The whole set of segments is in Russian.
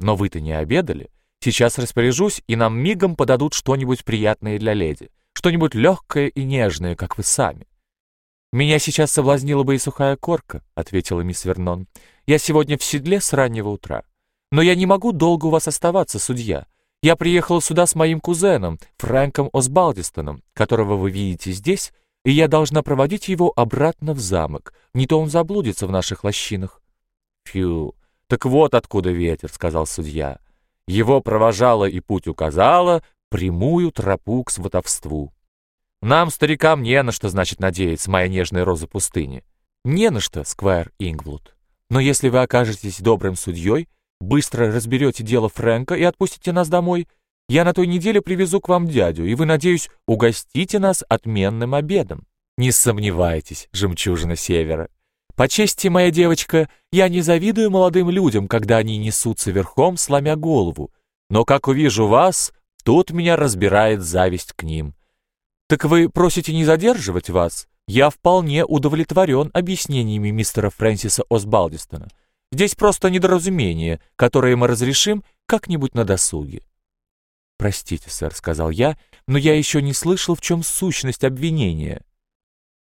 Но вы-то не обедали. Сейчас распоряжусь, и нам мигом подадут что-нибудь приятное для леди. Что-нибудь легкое и нежное, как вы сами. «Меня сейчас соблазнила бы и сухая корка», — ответила мисс Вернон. «Я сегодня в седле с раннего утра. Но я не могу долго у вас оставаться, судья. Я приехала сюда с моим кузеном, Фрэнком Осбалдистоном, которого вы видите здесь, и я должна проводить его обратно в замок. Не то он заблудится в наших лощинах». «Фью, так вот откуда ветер», — сказал судья. Его провожала и путь указала прямую тропу к сватовству. Нам, старикам, не на что, значит, надеяться, моя нежная роза пустыни. Не на что, Сквайр Ингвуд. Но если вы окажетесь добрым судьей, быстро разберете дело Фрэнка и отпустите нас домой, я на той неделе привезу к вам дядю, и вы, надеюсь, угостите нас отменным обедом. Не сомневайтесь, жемчужина севера. По чести, моя девочка, я не завидую молодым людям, когда они несутся верхом, сломя голову. Но как увижу вас, тут меня разбирает зависть к ним. Так вы просите не задерживать вас? Я вполне удовлетворен объяснениями мистера Фрэнсиса Осбалдистона. Здесь просто недоразумение, которое мы разрешим как-нибудь на досуге. «Простите, сэр», — сказал я, — «но я еще не слышал, в чем сущность обвинения».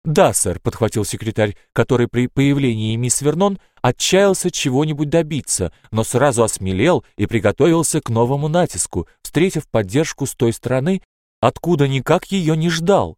«Да, сэр», — подхватил секретарь, который при появлении мисс Вернон отчаялся чего-нибудь добиться, но сразу осмелел и приготовился к новому натиску, встретив поддержку с той стороны, откуда никак ее не ждал.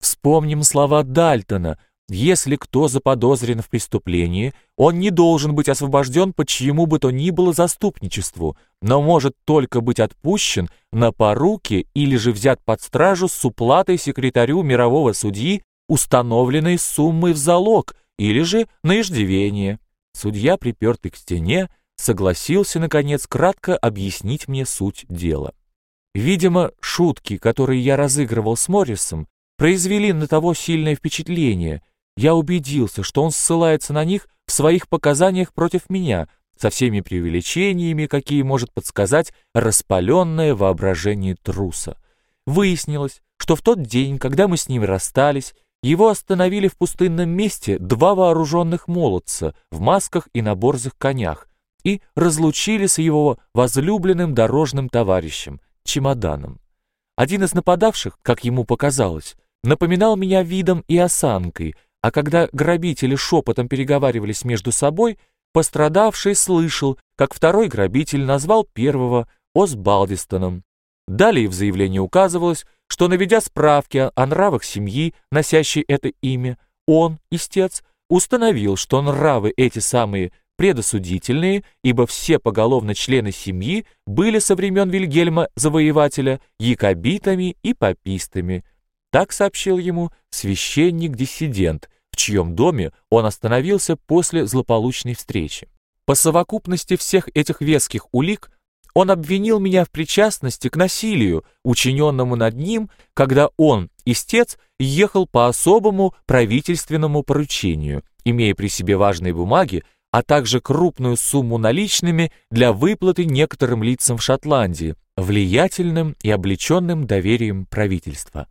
Вспомним слова Дальтона. Если кто заподозрен в преступлении, он не должен быть освобожден по чьему бы то ни было заступничеству, но может только быть отпущен на поруки или же взят под стражу с уплатой секретарю мирового судьи установленной суммой в залог или же на иждивение. Судья, припертый к стене, согласился, наконец, кратко объяснить мне суть дела. Видимо, шутки, которые я разыгрывал с Моррисом, произвели на того сильное впечатление. Я убедился, что он ссылается на них в своих показаниях против меня, со всеми преувеличениями, какие может подсказать распаленное воображение труса. Выяснилось, что в тот день, когда мы с ним расстались, его остановили в пустынном месте два вооруженных молодца в масках и на борзых конях и разлучили с его возлюбленным дорожным товарищем, чемоданом. Один из нападавших, как ему показалось, напоминал меня видом и осанкой, а когда грабители шепотом переговаривались между собой, пострадавший слышал, как второй грабитель назвал первого Осбалдистоном. Далее в заявлении указывалось, что, наведя справки о нравах семьи, носящей это имя, он, истец, установил, что нравы эти самые предосудительные, ибо все поголовно члены семьи были со времен Вильгельма Завоевателя якобитами и папистами. Так сообщил ему священник-диссидент, в чьем доме он остановился после злополучной встречи. По совокупности всех этих веских улик он обвинил меня в причастности к насилию, учиненному над ним, когда он, истец, ехал по особому правительственному поручению, имея при себе важные бумаги, а также крупную сумму наличными для выплаты некоторым лицам в Шотландии, влиятельным и облеченным доверием правительства.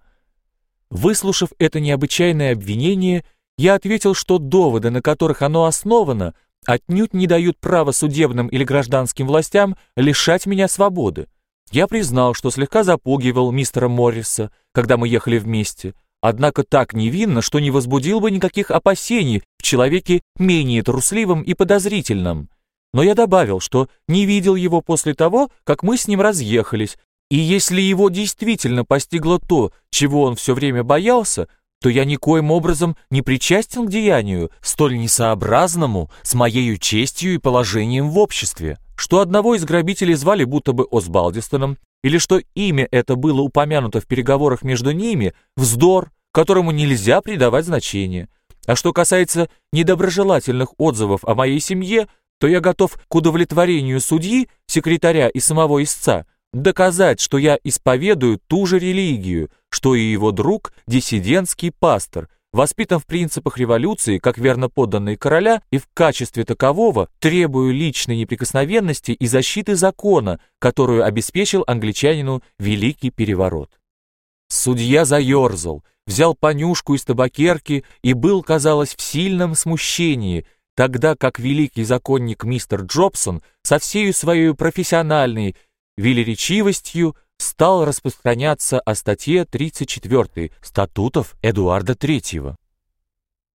Выслушав это необычайное обвинение, я ответил, что доводы, на которых оно основано, отнюдь не дают права судебным или гражданским властям лишать меня свободы. Я признал, что слегка запугивал мистера Морриса, когда мы ехали вместе, однако так невинно, что не возбудил бы никаких опасений в человеке менее трусливом и подозрительном. Но я добавил, что не видел его после того, как мы с ним разъехались, и если его действительно постигло то, чего он все время боялся, то я никоим образом не причастен к деянию, столь несообразному с моею честью и положением в обществе, что одного из грабителей звали будто бы Осбалдистоном, или что имя это было упомянуто в переговорах между ними, вздор, которому нельзя придавать значение. А что касается недоброжелательных отзывов о моей семье, то я готов к удовлетворению судьи, секретаря и самого истца, доказать, что я исповедую ту же религию, что и его друг, диссидентский пастор, воспитан в принципах революции, как верно подданный короля, и в качестве такового требую личной неприкосновенности и защиты закона, которую обеспечил англичанину Великий Переворот. Судья заерзал, взял понюшку из табакерки и был, казалось, в сильном смущении, тогда как великий законник мистер Джобсон со всей своей профессиональной велеречивостью стал распространяться о статье 34 статутов Эдуарда III.